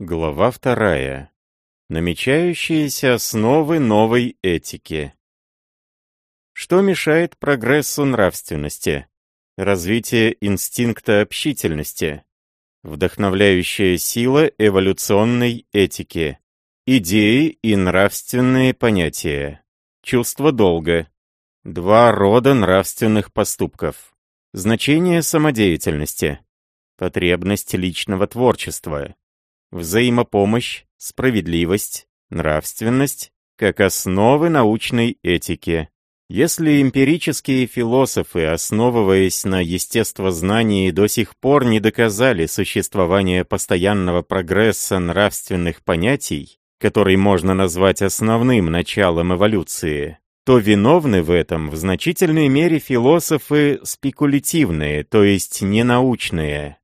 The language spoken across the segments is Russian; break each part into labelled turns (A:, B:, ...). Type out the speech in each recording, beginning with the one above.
A: Глава вторая. Намечающиеся основы новой этики. Что мешает прогрессу нравственности? Развитие инстинкта общительности. Вдохновляющая сила эволюционной этики. Идеи и нравственные понятия. Чувство долга. Два рода нравственных поступков. Значение самодеятельности. Потребность личного творчества взаимопомощь, справедливость, нравственность как основы научной этики. Если эмпирические философы, основываясь на естествознании, до сих пор не доказали существование постоянного прогресса нравственных понятий, который можно назвать основным началом эволюции, то виновны в этом в значительной мере философы спекулятивные, то есть ненаучные,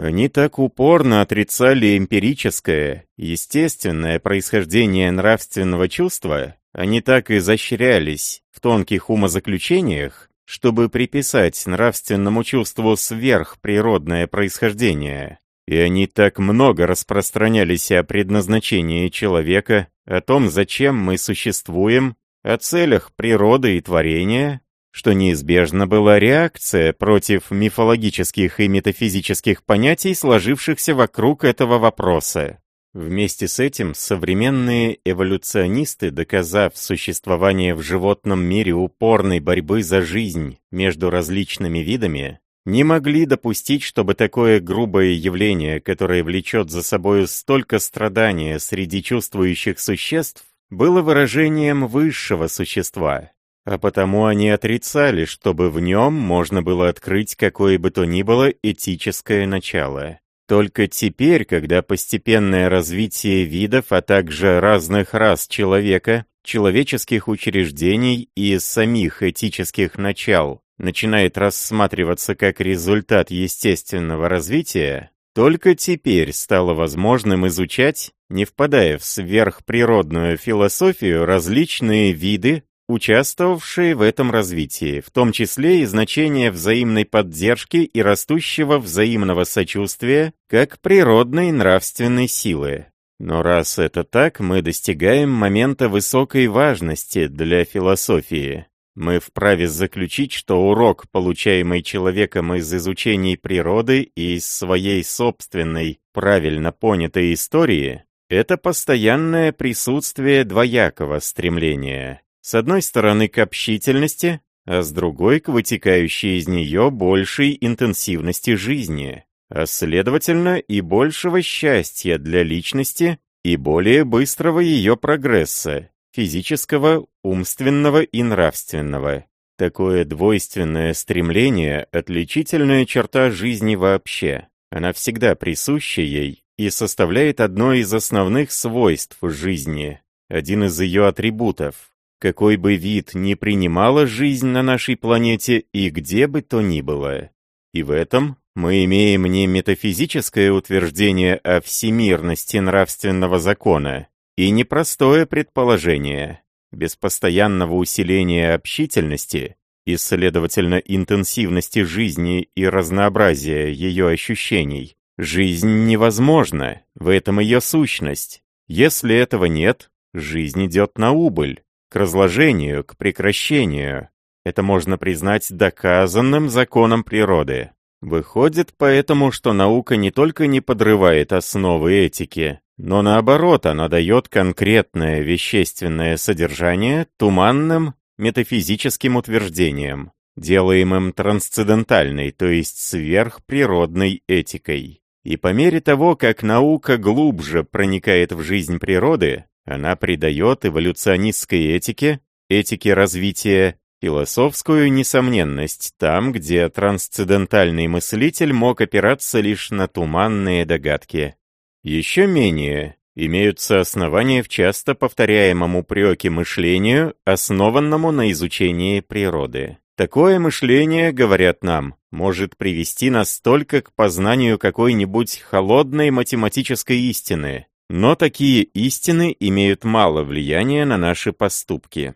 A: они так упорно отрицали эмпирическое, естественное происхождение нравственного чувства, они так изощрялись в тонких умозаключениях, чтобы приписать нравственному чувству сверхприродное происхождение. И они так много распространялись о предназначении человека, о том, зачем мы существуем, о целях природы и творения, что неизбежно была реакция против мифологических и метафизических понятий, сложившихся вокруг этого вопроса. Вместе с этим современные эволюционисты, доказав существование в животном мире упорной борьбы за жизнь между различными видами, не могли допустить, чтобы такое грубое явление, которое влечет за собою столько страдания среди чувствующих существ, было выражением высшего существа, а потому они отрицали, чтобы в нем можно было открыть какое бы то ни было этическое начало. Только теперь, когда постепенное развитие видов, а также разных рас человека, человеческих учреждений и самих этических начал начинает рассматриваться как результат естественного развития, только теперь стало возможным изучать, не впадая в сверхприродную философию, различные виды, участвовавшие в этом развитии, в том числе и значение взаимной поддержки и растущего взаимного сочувствия как природной нравственной силы. Но раз это так, мы достигаем момента высокой важности для философии. Мы вправе заключить, что урок, получаемый человеком из изучений природы и из своей собственной, правильно понятой истории, это постоянное присутствие двоякого стремления с одной стороны к общительности, а с другой к вытекающей из нее большей интенсивности жизни, а следовательно и большего счастья для личности и более быстрого ее прогресса, физического, умственного и нравственного. Такое двойственное стремление – отличительная черта жизни вообще. Она всегда присуща ей и составляет одно из основных свойств жизни, один из ее атрибутов, какой бы вид ни принимала жизнь на нашей планете и где бы то ни было. И в этом мы имеем не метафизическое утверждение о всемирности нравственного закона и непростое предположение. Без постоянного усиления общительности и, следовательно, интенсивности жизни и разнообразия ее ощущений, жизнь невозможна, в этом ее сущность. Если этого нет, жизнь идет на убыль к разложению, к прекращению. Это можно признать доказанным законом природы. Выходит поэтому, что наука не только не подрывает основы этики, но наоборот, она дает конкретное вещественное содержание туманным метафизическим утверждениям, делаемым трансцендентальной, то есть сверхприродной этикой. И по мере того, как наука глубже проникает в жизнь природы, она придает эволюционистской этике, этике развития, философскую несомненность там, где трансцендентальный мыслитель мог опираться лишь на туманные догадки. Еще менее имеются основания в часто повторяемом упреке мышлению, основанному на изучении природы. Такое мышление, говорят нам, может привести нас только к познанию какой-нибудь холодной математической истины, но такие истины имеют мало влияния на наши поступки.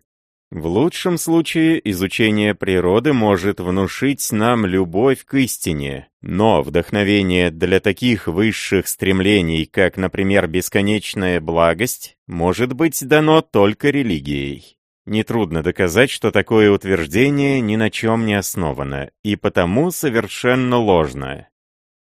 A: В лучшем случае изучение природы может внушить нам любовь к истине, Но вдохновение для таких высших стремлений, как, например, бесконечная благость, может быть дано только религией. Нетрудно доказать, что такое утверждение ни на чем не основано, и потому совершенно ложно.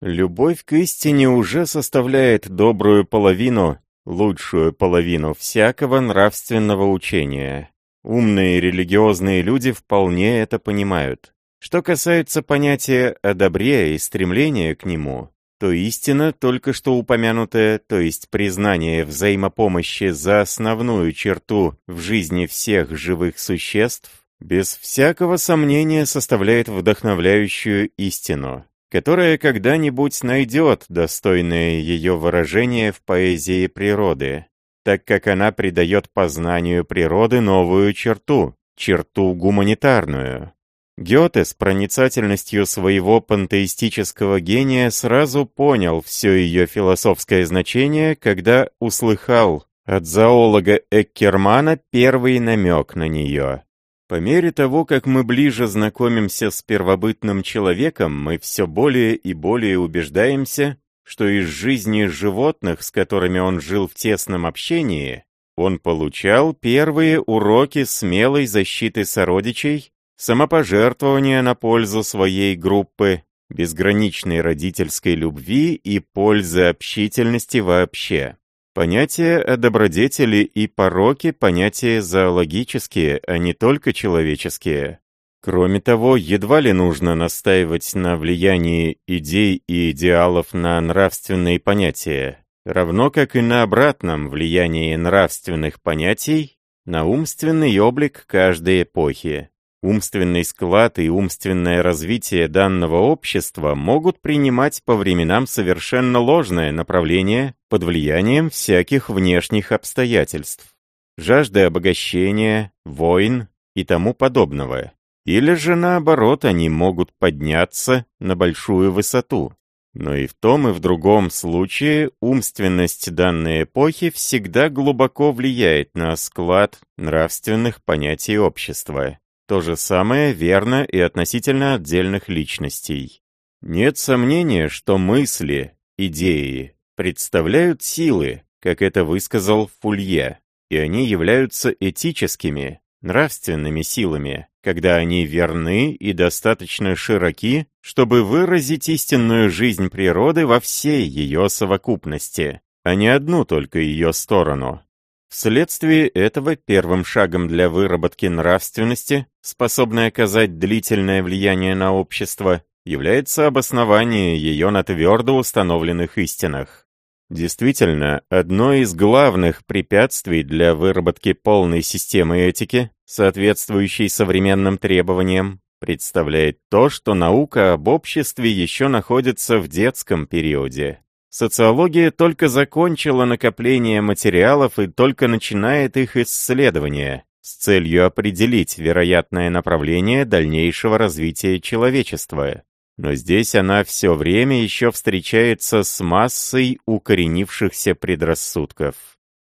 A: Любовь к истине уже составляет добрую половину, лучшую половину всякого нравственного учения. Умные религиозные люди вполне это понимают. Что касается понятия о добре и стремления к нему, то истина, только что упомянутая, то есть признание взаимопомощи за основную черту в жизни всех живых существ, без всякого сомнения составляет вдохновляющую истину, которая когда-нибудь найдет достойное ее выражение в поэзии природы, так как она придает познанию природы новую черту, черту гуманитарную. Гёте с проницательностью своего пантеистического гения сразу понял все ее философское значение, когда услыхал от зоолога Эккермана первый намек на нее. По мере того, как мы ближе знакомимся с первобытным человеком, мы все более и более убеждаемся, что из жизни животных, с которыми он жил в тесном общении, он получал первые уроки смелой защиты сородичей самопожертвования на пользу своей группы, безграничной родительской любви и пользы общительности вообще. Понятия о добродетели и пороке – понятия зоологические, а не только человеческие. Кроме того, едва ли нужно настаивать на влиянии идей и идеалов на нравственные понятия, равно как и на обратном влиянии нравственных понятий на умственный облик каждой эпохи. Умственный склад и умственное развитие данного общества могут принимать по временам совершенно ложное направление под влиянием всяких внешних обстоятельств, жажды обогащения, войн и тому подобного. Или же наоборот, они могут подняться на большую высоту. Но и в том, и в другом случае умственность данной эпохи всегда глубоко влияет на склад нравственных понятий общества. То же самое верно и относительно отдельных личностей. Нет сомнения, что мысли, идеи, представляют силы, как это высказал Фулье, и они являются этическими, нравственными силами, когда они верны и достаточно широки, чтобы выразить истинную жизнь природы во всей ее совокупности, а не одну только ее сторону. Вследствие этого первым шагом для выработки нравственности, способной оказать длительное влияние на общество, является обоснование ее на твердо установленных истинах. Действительно, одно из главных препятствий для выработки полной системы этики, соответствующей современным требованиям, представляет то, что наука об обществе еще находится в детском периоде. Социология только закончила накопление материалов и только начинает их исследование с целью определить вероятное направление дальнейшего развития человечества. Но здесь она все время еще встречается с массой укоренившихся предрассудков.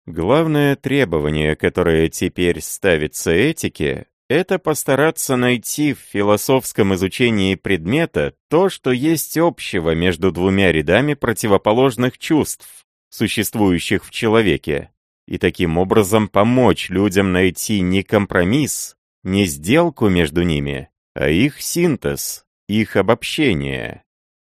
A: Главное требование, которое теперь ставится этике, это постараться найти в философском изучении предмета то, что есть общего между двумя рядами противоположных чувств, существующих в человеке, и таким образом помочь людям найти не компромисс, не сделку между ними, а их синтез, их обобщение.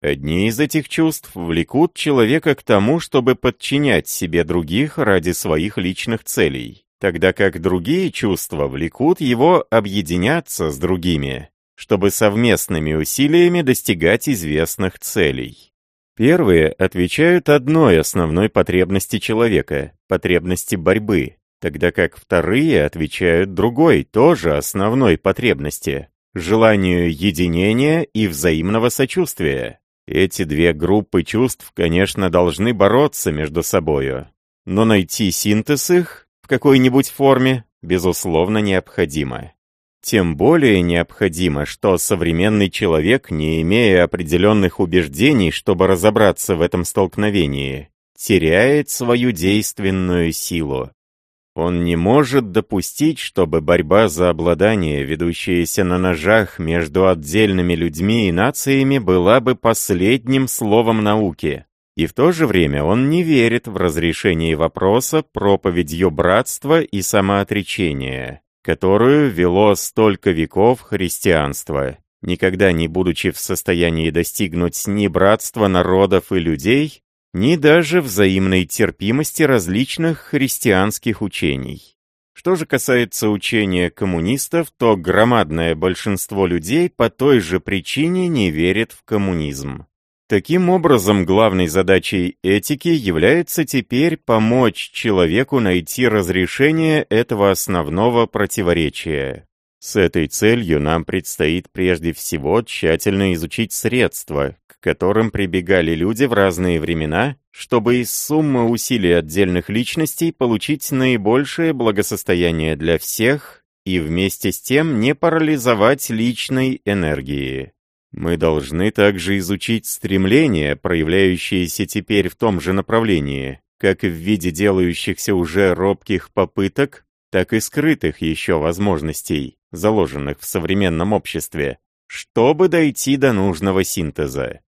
A: Одни из этих чувств влекут человека к тому, чтобы подчинять себе других ради своих личных целей тогда как другие чувства влекут его объединяться с другими, чтобы совместными усилиями достигать известных целей. Первые отвечают одной основной потребности человека – потребности борьбы, тогда как вторые отвечают другой, тоже основной потребности – желанию единения и взаимного сочувствия. Эти две группы чувств, конечно, должны бороться между собою, но найти синтез их в какой-нибудь форме, безусловно, необходимо. Тем более необходимо, что современный человек, не имея определенных убеждений, чтобы разобраться в этом столкновении, теряет свою действенную силу. Он не может допустить, чтобы борьба за обладание, ведущаяся на ножах между отдельными людьми и нациями, была бы последним словом науки. И в то же время он не верит в разрешение вопроса проповедью братства и самоотречения, которую вело столько веков христианство, никогда не будучи в состоянии достигнуть ни братства народов и людей, ни даже взаимной терпимости различных христианских учений. Что же касается учения коммунистов, то громадное большинство людей по той же причине не верит в коммунизм. Таким образом, главной задачей этики является теперь помочь человеку найти разрешение этого основного противоречия. С этой целью нам предстоит прежде всего тщательно изучить средства, к которым прибегали люди в разные времена, чтобы из суммы усилий отдельных личностей получить наибольшее благосостояние для всех и вместе с тем не парализовать личной энергии. Мы должны также изучить стремления, проявляющиеся теперь в том же направлении, как в виде делающихся уже робких попыток, так и скрытых еще возможностей, заложенных в современном обществе, чтобы дойти до нужного синтеза.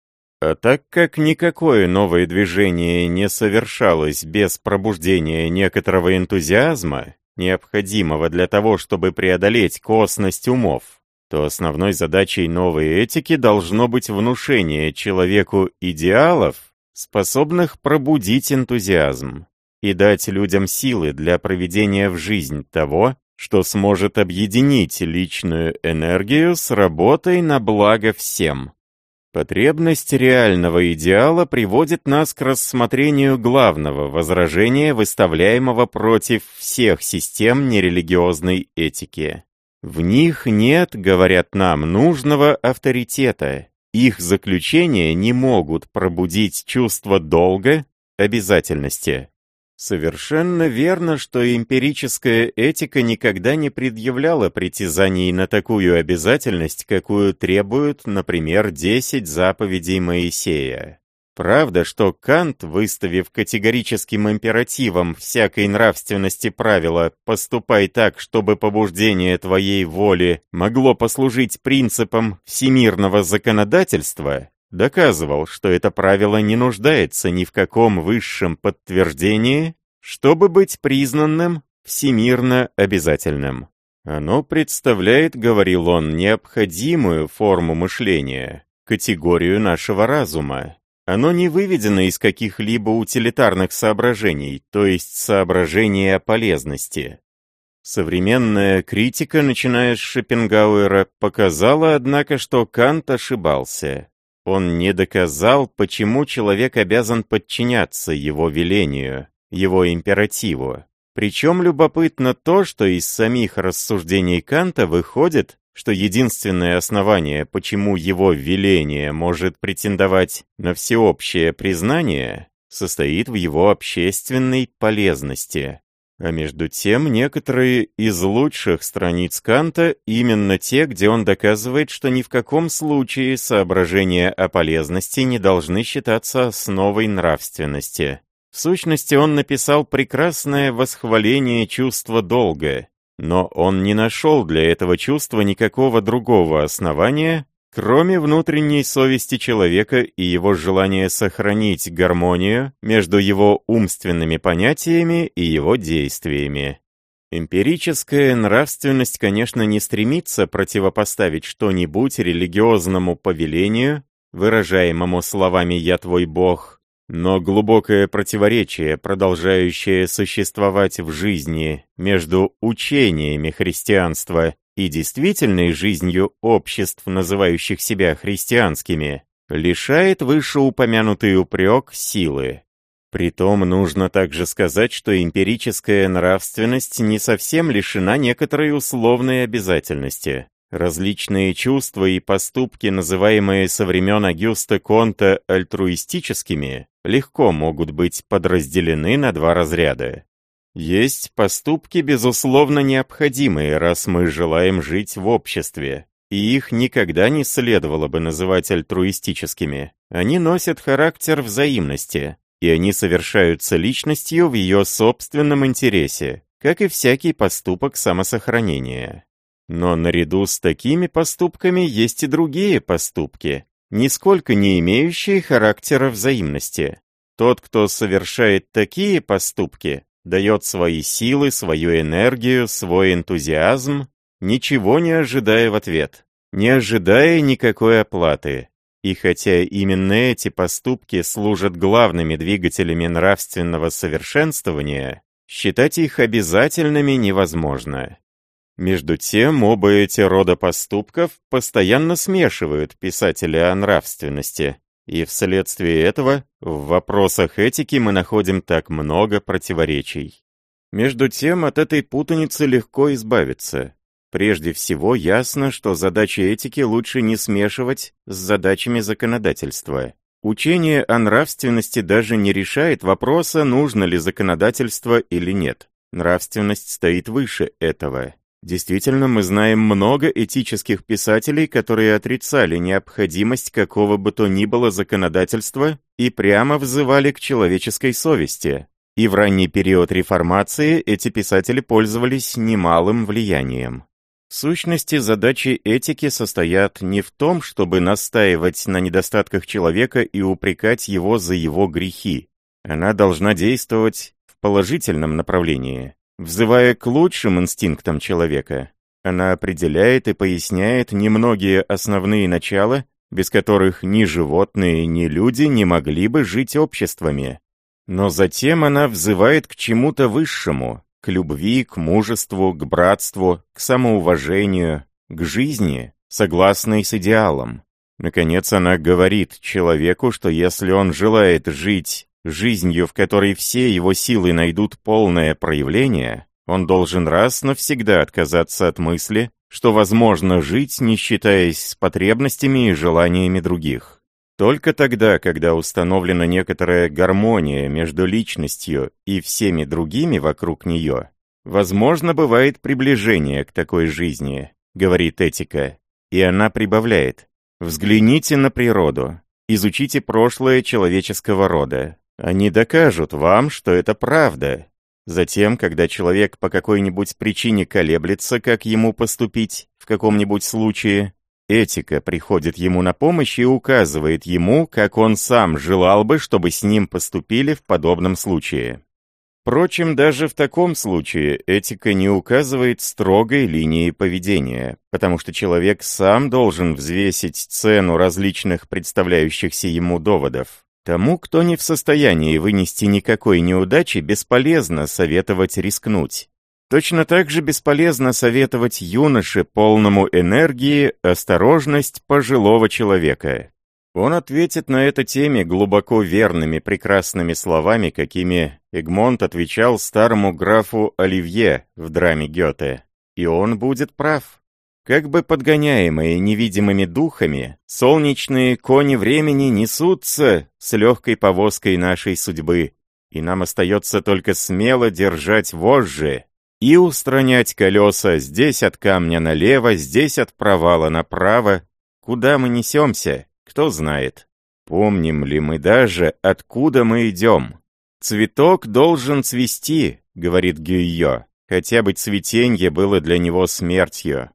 A: А так как никакое новое движение не совершалось без пробуждения некоторого энтузиазма, необходимого для того, чтобы преодолеть косность умов, то основной задачей новой этики должно быть внушение человеку идеалов, способных пробудить энтузиазм и дать людям силы для проведения в жизнь того, что сможет объединить личную энергию с работой на благо всем. Потребность реального идеала приводит нас к рассмотрению главного возражения, выставляемого против всех систем нерелигиозной этики. В них нет, говорят нам, нужного авторитета. Их заключения не могут пробудить чувство долга, обязательности. Совершенно верно, что эмпирическая этика никогда не предъявляла притязаний на такую обязательность, какую требуют, например, 10 заповедей Моисея. Правда, что Кант, выставив категорическим императивом всякой нравственности правила «поступай так, чтобы побуждение твоей воли могло послужить принципом всемирного законодательства», доказывал, что это правило не нуждается ни в каком высшем подтверждении, чтобы быть признанным всемирно обязательным. Оно представляет, говорил он, необходимую форму мышления, категорию нашего разума. Оно не выведено из каких-либо утилитарных соображений, то есть соображений о полезности. Современная критика, начиная с Шопенгауэра, показала, однако, что Кант ошибался. Он не доказал, почему человек обязан подчиняться его велению, его императиву. Причем любопытно то, что из самих рассуждений Канта выходит, что единственное основание, почему его веление может претендовать на всеобщее признание, состоит в его общественной полезности. А между тем, некоторые из лучших страниц Канта именно те, где он доказывает, что ни в каком случае соображения о полезности не должны считаться основой нравственности. В сущности, он написал прекрасное восхваление чувства долга, но он не нашел для этого чувства никакого другого основания, кроме внутренней совести человека и его желания сохранить гармонию между его умственными понятиями и его действиями. Эмпирическая нравственность, конечно, не стремится противопоставить что-нибудь религиозному повелению, выражаемому словами «я твой Бог», но глубокое противоречие, продолжающее существовать в жизни между учениями христианства и действительной жизнью обществ, называющих себя христианскими, лишает вышеупомянутый упрек силы. Притом нужно также сказать, что эмпирическая нравственность не совсем лишена некоторой условной обязательности. Различные чувства и поступки, называемые со времен Агюста Конта альтруистическими, легко могут быть подразделены на два разряда. Есть поступки, безусловно, необходимые, раз мы желаем жить в обществе, и их никогда не следовало бы называть альтруистическими. Они носят характер взаимности, и они совершаются личностью в ее собственном интересе, как и всякий поступок самосохранения. Но наряду с такими поступками есть и другие поступки, нисколько не имеющие характера взаимности. Тот, кто совершает такие поступки, дает свои силы, свою энергию, свой энтузиазм, ничего не ожидая в ответ, не ожидая никакой оплаты. И хотя именно эти поступки служат главными двигателями нравственного совершенствования, считать их обязательными невозможно. Между тем, оба эти рода поступков постоянно смешивают писателя о нравственности, и вследствие этого в вопросах этики мы находим так много противоречий. Между тем, от этой путаницы легко избавиться. Прежде всего, ясно, что задачи этики лучше не смешивать с задачами законодательства. Учение о нравственности даже не решает вопроса, нужно ли законодательство или нет. Нравственность стоит выше этого. Действительно, мы знаем много этических писателей, которые отрицали необходимость какого бы то ни было законодательства и прямо взывали к человеческой совести. И в ранний период реформации эти писатели пользовались немалым влиянием. В сущности, задачи этики состоят не в том, чтобы настаивать на недостатках человека и упрекать его за его грехи. Она должна действовать в положительном направлении. Взывая к лучшим инстинктам человека, она определяет и поясняет немногие основные начала, без которых ни животные, ни люди не могли бы жить обществами. Но затем она взывает к чему-то высшему, к любви, к мужеству, к братству, к самоуважению, к жизни, согласной с идеалом. Наконец она говорит человеку, что если он желает жить жизнью, в которой все его силы найдут полное проявление, он должен раз навсегда отказаться от мысли, что возможно жить, не считаясь с потребностями и желаниями других. Только тогда, когда установлена некоторая гармония между личностью и всеми другими вокруг нее, возможно бывает приближение к такой жизни, говорит этика, и она прибавляет, взгляните на природу, изучите прошлое человеческого рода, они докажут вам, что это правда. Затем, когда человек по какой-нибудь причине колеблется, как ему поступить в каком-нибудь случае, этика приходит ему на помощь и указывает ему, как он сам желал бы, чтобы с ним поступили в подобном случае. Впрочем, даже в таком случае этика не указывает строгой линии поведения, потому что человек сам должен взвесить цену различных представляющихся ему доводов. Тому, кто не в состоянии вынести никакой неудачи, бесполезно советовать рискнуть. Точно так же бесполезно советовать юноше, полному энергии, осторожность пожилого человека. Он ответит на это теме глубоко верными, прекрасными словами, какими Эгмонт отвечал старому графу Оливье в драме Гёте. И он будет прав. Как бы подгоняемые невидимыми духами, солнечные кони времени несутся с легкой повозкой нашей судьбы, и нам остается только смело держать вожжи и устранять колеса здесь от камня налево, здесь от провала направо. Куда мы несемся, кто знает. Помним ли мы даже, откуда мы идем? «Цветок должен цвести», — говорит Гюйо, хотя бы цветенье было для него смертью.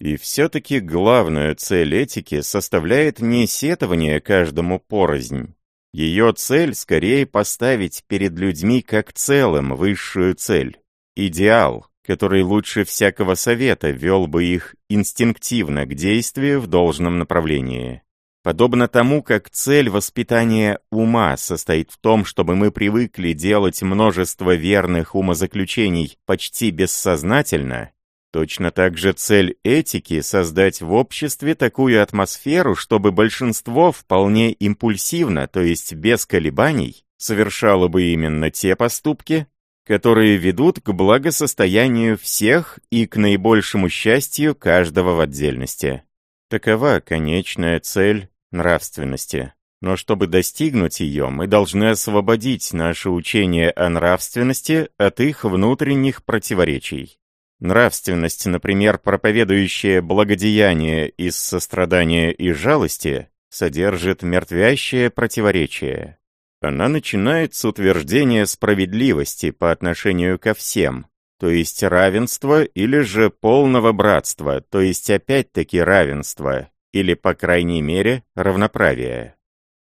A: И все-таки главную цель этики составляет не сетование каждому порознь. Ее цель скорее поставить перед людьми как целым высшую цель. Идеал, который лучше всякого совета вел бы их инстинктивно к действию в должном направлении. Подобно тому, как цель воспитания ума состоит в том, чтобы мы привыкли делать множество верных умозаключений почти бессознательно, Точно так же цель этики — создать в обществе такую атмосферу, чтобы большинство вполне импульсивно, то есть без колебаний, совершало бы именно те поступки, которые ведут к благосостоянию всех и к наибольшему счастью каждого в отдельности. Такова конечная цель нравственности. Но чтобы достигнуть ее, мы должны освободить наше учение о нравственности от их внутренних противоречий. Нравственность, например, проповедующая благодеяние из сострадания и жалости, содержит мертвящее противоречие. Она начинает с утверждения справедливости по отношению ко всем, то есть равенства, или же полного братства, то есть опять-таки равенства, или, по крайней мере, равноправия.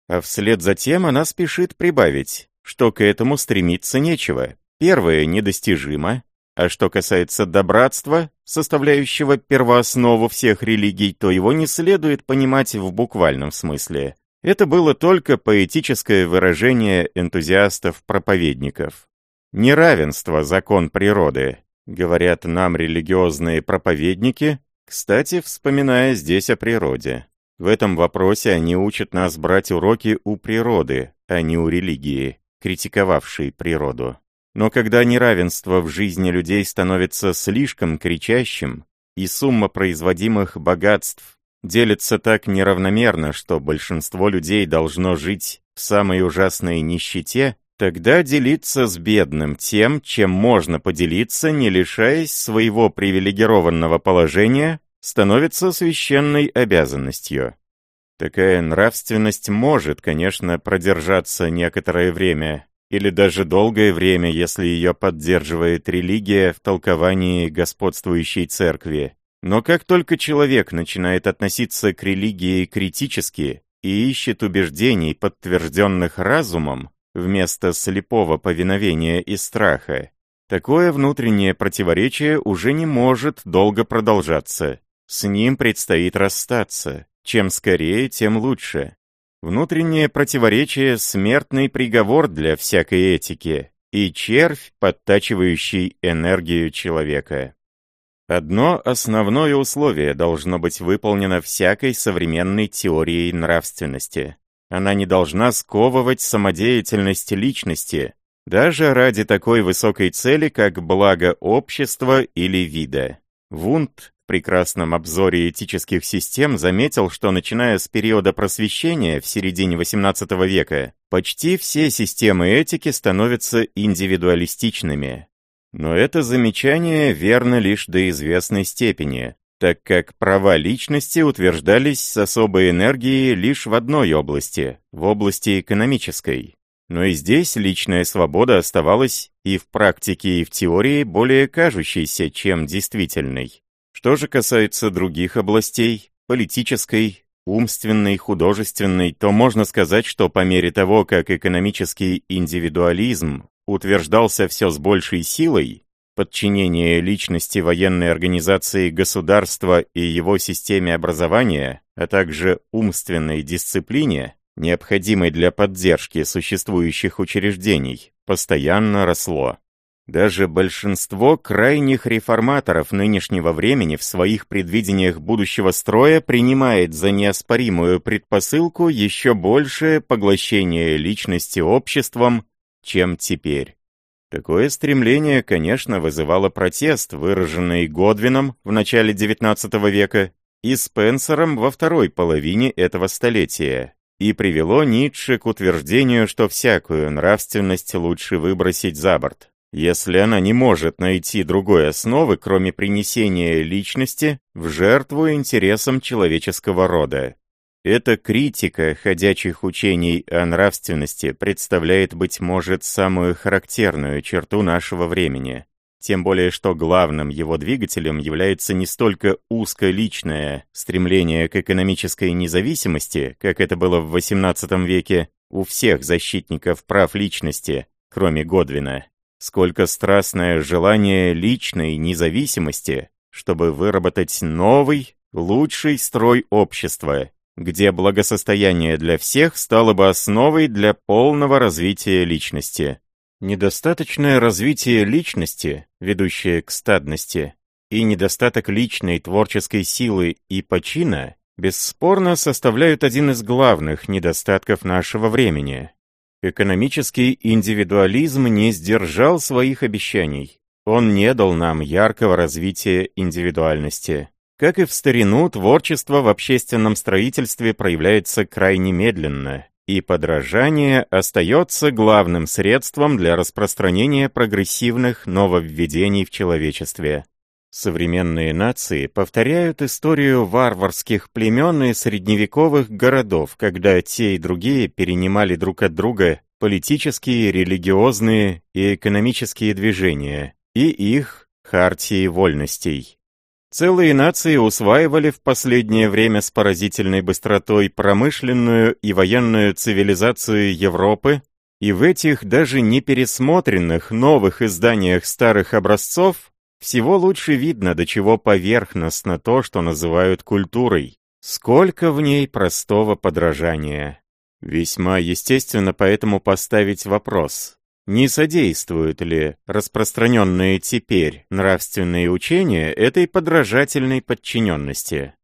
A: А вслед за тем она спешит прибавить, что к этому стремиться нечего. Первое недостижимо, а что касается добратства, составляющего первооснову всех религий, то его не следует понимать в буквальном смысле. Это было только поэтическое выражение энтузиастов-проповедников. Неравенство – закон природы, говорят нам религиозные проповедники, кстати, вспоминая здесь о природе. В этом вопросе они учат нас брать уроки у природы, а не у религии, критиковавшей природу. Но когда неравенство в жизни людей становится слишком кричащим, и сумма производимых богатств делится так неравномерно, что большинство людей должно жить в самой ужасной нищете, тогда делиться с бедным тем, чем можно поделиться, не лишаясь своего привилегированного положения, становится священной обязанностью. Такая нравственность может, конечно, продержаться некоторое время, или даже долгое время, если ее поддерживает религия в толковании господствующей церкви. Но как только человек начинает относиться к религии критически и ищет убеждений, подтвержденных разумом, вместо слепого повиновения и страха, такое внутреннее противоречие уже не может долго продолжаться. С ним предстоит расстаться. Чем скорее, тем лучше. Внутреннее противоречие – смертный приговор для всякой этики и червь, подтачивающий энергию человека. Одно основное условие должно быть выполнено всякой современной теорией нравственности. Она не должна сковывать самодеятельность личности, даже ради такой высокой цели, как благо общества или вида. Вунд прекрасном обзоре этических систем заметил, что начиная с периода просвещения в середине XVIII века, почти все системы этики становятся индивидуалистичными, но это замечание верно лишь до известной степени, так как права личности утверждались с особой энергией лишь в одной области, в области экономической. Но и здесь личная свобода оставалась и в практике, и в теории более кажущейся, чем действительной. Что же касается других областей, политической, умственной, художественной, то можно сказать, что по мере того, как экономический индивидуализм утверждался все с большей силой, подчинение личности военной организации государства и его системе образования, а также умственной дисциплине, необходимой для поддержки существующих учреждений, постоянно росло. Даже большинство крайних реформаторов нынешнего времени в своих предвидениях будущего строя принимает за неоспоримую предпосылку еще большее поглощение личности обществом чем теперь. Такое стремление, конечно, вызывало протест, выраженный Годвином в начале XIX века и Спенсером во второй половине этого столетия, и привело Ницше к утверждению, что всякую нравственность лучше выбросить за борт, если она не может найти другой основы, кроме принесения личности в жертву интересам человеческого рода. Эта критика ходячих учений о нравственности представляет, быть может, самую характерную черту нашего времени. Тем более, что главным его двигателем является не столько узколичное стремление к экономической независимости, как это было в XVIII веке у всех защитников прав личности, кроме Годвина, сколько страстное желание личной независимости, чтобы выработать новый, лучший строй общества, где благосостояние для всех стало бы основой для полного развития личности. Недостаточное развитие личности, ведущее к стадности, и недостаток личной творческой силы и почина бесспорно составляют один из главных недостатков нашего времени. Экономический индивидуализм не сдержал своих обещаний. Он не дал нам яркого развития индивидуальности. Как и в старину, творчество в общественном строительстве проявляется крайне медленно, и подражание остается главным средством для распространения прогрессивных нововведений в человечестве. Современные нации повторяют историю варварских племен и средневековых городов, когда те и другие перенимали друг от друга политические, религиозные и экономические движения и их хартии вольностей. Целые нации усваивали в последнее время с поразительной быстротой промышленную и военную цивилизацию Европы, и в этих даже не пересмотренных новых изданиях старых образцов всего лучше видно, до чего поверхностно то, что называют культурой. Сколько в ней простого подражания. Весьма естественно поэтому поставить вопрос, не содействуют ли распространенные теперь нравственные учения этой подражательной подчиненности?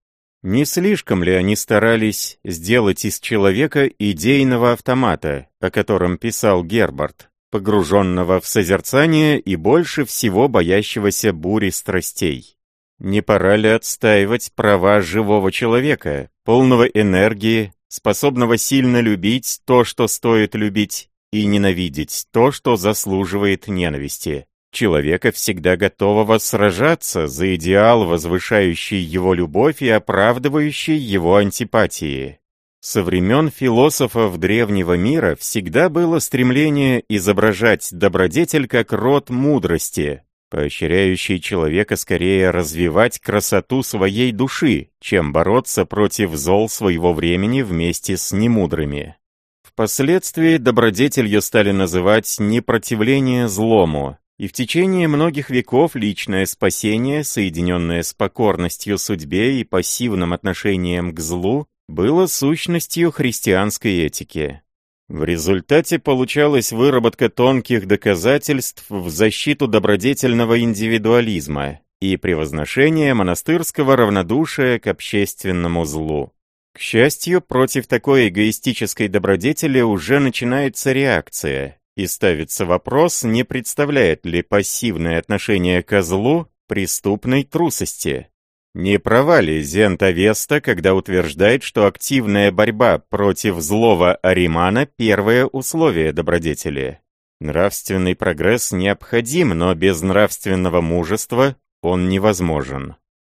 A: Не слишком ли они старались сделать из человека идейного автомата, о котором писал Гербарт, погруженного в созерцание и больше всего боящегося бури страстей? Не пора ли отстаивать права живого человека, полного энергии, способного сильно любить то, что стоит любить, и ненавидеть то, что заслуживает ненависти. Человека, всегда готового сражаться за идеал, возвышающий его любовь и оправдывающий его антипатии. Со времен философов древнего мира всегда было стремление изображать добродетель как род мудрости, поощряющий человека скорее развивать красоту своей души, чем бороться против зол своего времени вместе с немудрыми. Впоследствии добродетелью стали называть непротивление злому, и в течение многих веков личное спасение, соединенное с покорностью судьбе и пассивным отношением к злу, было сущностью христианской этики. В результате получалась выработка тонких доказательств в защиту добродетельного индивидуализма и превозношение монастырского равнодушия к общественному злу. К счастью, против такой эгоистической добродетели уже начинается реакция, и ставится вопрос, не представляет ли пассивное отношение к злу преступной трусости. Не права ли Зента Веста, когда утверждает, что активная борьба против злого Аримана – первое условие добродетели? Нравственный прогресс необходим, но без нравственного мужества он невозможен.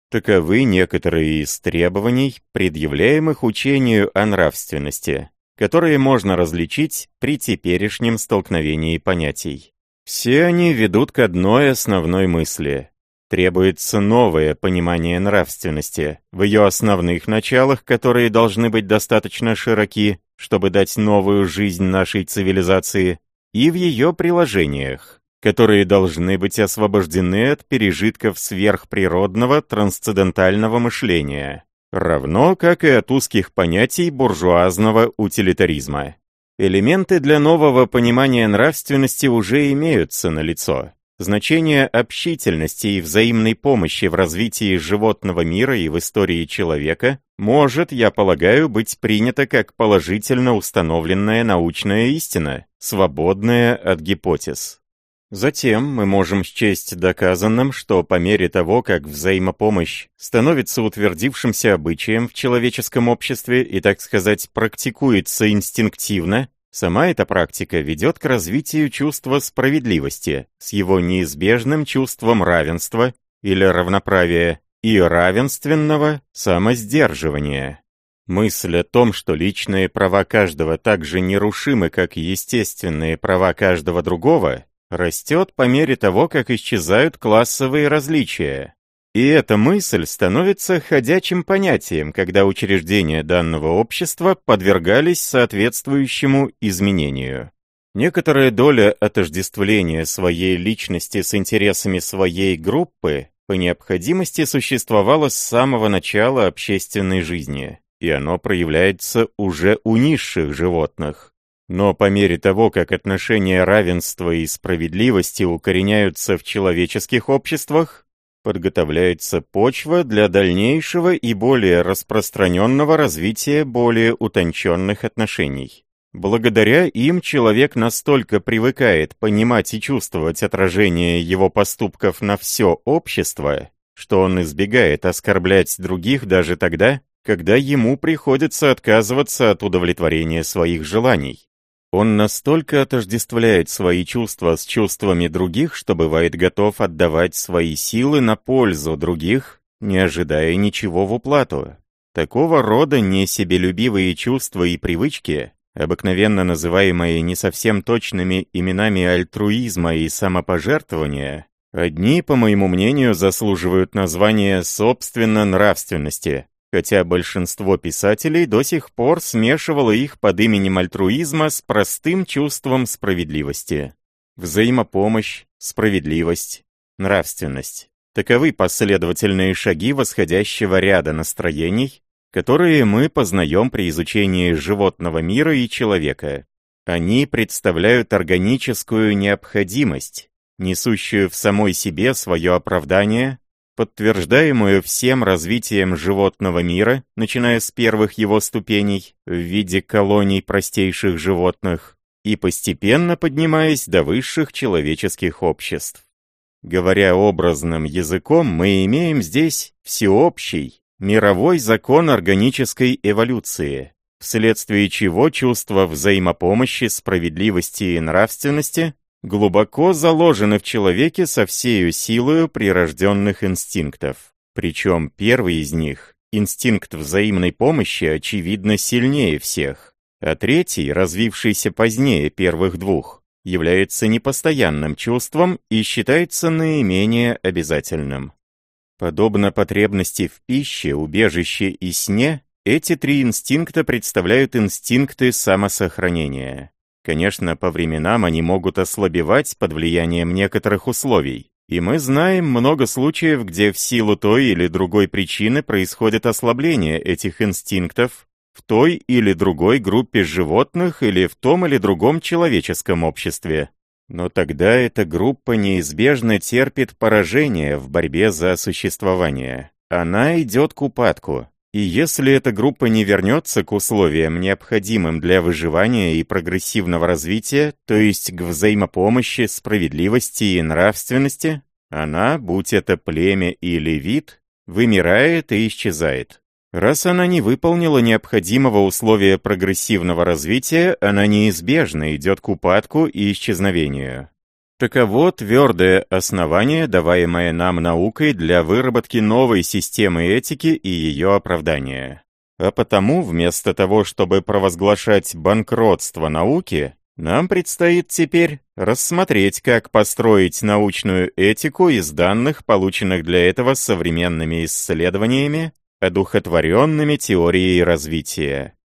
A: Таковы некоторые из требований, предъявляемых учению о нравственности, которые можно различить при теперешнем столкновении понятий. Все они ведут к одной основной мысли. Требуется новое понимание нравственности в ее основных началах, которые должны быть достаточно широки, чтобы дать новую жизнь нашей цивилизации, и в ее приложениях, которые должны быть освобождены от пережитков сверхприродного трансцендентального мышления, равно как и от узких понятий буржуазного утилитаризма. Элементы для нового понимания нравственности уже имеются на лицо. Значение общительности и взаимной помощи в развитии животного мира и в истории человека может, я полагаю, быть принято как положительно установленная научная истина, свободная от гипотез. Затем мы можем счесть доказанным, что по мере того, как взаимопомощь становится утвердившимся обычаем в человеческом обществе и, так сказать, практикуется инстинктивно, сама эта практика ведет к развитию чувства справедливости с его неизбежным чувством равенства или равноправия и равенственного самосдерживания. Мысль о том, что личные права каждого так же нерушимы, как естественные права каждого другого, растет по мере того, как исчезают классовые различия. И эта мысль становится ходячим понятием, когда учреждения данного общества подвергались соответствующему изменению. Некоторая доля отождествления своей личности с интересами своей группы по необходимости существовала с самого начала общественной жизни, и оно проявляется уже у низших животных. Но по мере того, как отношения равенства и справедливости укореняются в человеческих обществах, подготовляется почва для дальнейшего и более распространенного развития более утонченных отношений. Благодаря им человек настолько привыкает понимать и чувствовать отражение его поступков на все общество, что он избегает оскорблять других даже тогда, когда ему приходится отказываться от удовлетворения своих желаний. Он настолько отождествляет свои чувства с чувствами других, что бывает готов отдавать свои силы на пользу других, не ожидая ничего в уплату. Такого рода несебелюбивые чувства и привычки, обыкновенно называемые не совсем точными именами альтруизма и самопожертвования, Одни, по моему мнению, заслуживают названия собственно нравственности, хотя большинство писателей до сих пор смешивало их под именем альтруизма с простым чувством справедливости. Взаимопомощь, справедливость, нравственность. Таковы последовательные шаги восходящего ряда настроений, которые мы познаем при изучении животного мира и человека. Они представляют органическую необходимость, несущую в самой себе свое оправдание, подтверждаемую всем развитием животного мира, начиная с первых его ступеней в виде колоний простейших животных, и постепенно поднимаясь до высших человеческих обществ. Говоря образным языком, мы имеем здесь всеобщий, мировой закон органической эволюции, вследствие чего чувство взаимопомощи, справедливости и нравственности глубоко заложены в человеке со всею силою прирожденных инстинктов. Причем первый из них, инстинкт взаимной помощи, очевидно сильнее всех, а третий, развившийся позднее первых двух, является непостоянным чувством и считается наименее обязательным. Подобно потребности в пище, убежище и сне, эти три инстинкта представляют инстинкты самосохранения. Конечно, по временам они могут ослабевать под влиянием некоторых условий. И мы знаем много случаев, где в силу той или другой причины происходит ослабление этих инстинктов в той или другой группе животных или в том или другом человеческом обществе. Но тогда эта группа неизбежно терпит поражение в борьбе за существование. Она идет к упадку. И если эта группа не вернется к условиям, необходимым для выживания и прогрессивного развития, то есть к взаимопомощи, справедливости и нравственности, она, будь это племя или вид, вымирает и исчезает. Раз она не выполнила необходимого условия прогрессивного развития, она неизбежно идет к упадку и исчезновению. Таково твердое основание, даваемое нам наукой для выработки новой системы этики и ее оправдания. А потому, вместо того, чтобы провозглашать банкротство науки, нам предстоит теперь рассмотреть, как построить научную этику из данных, полученных для этого современными исследованиями, одухотворенными теорией развития.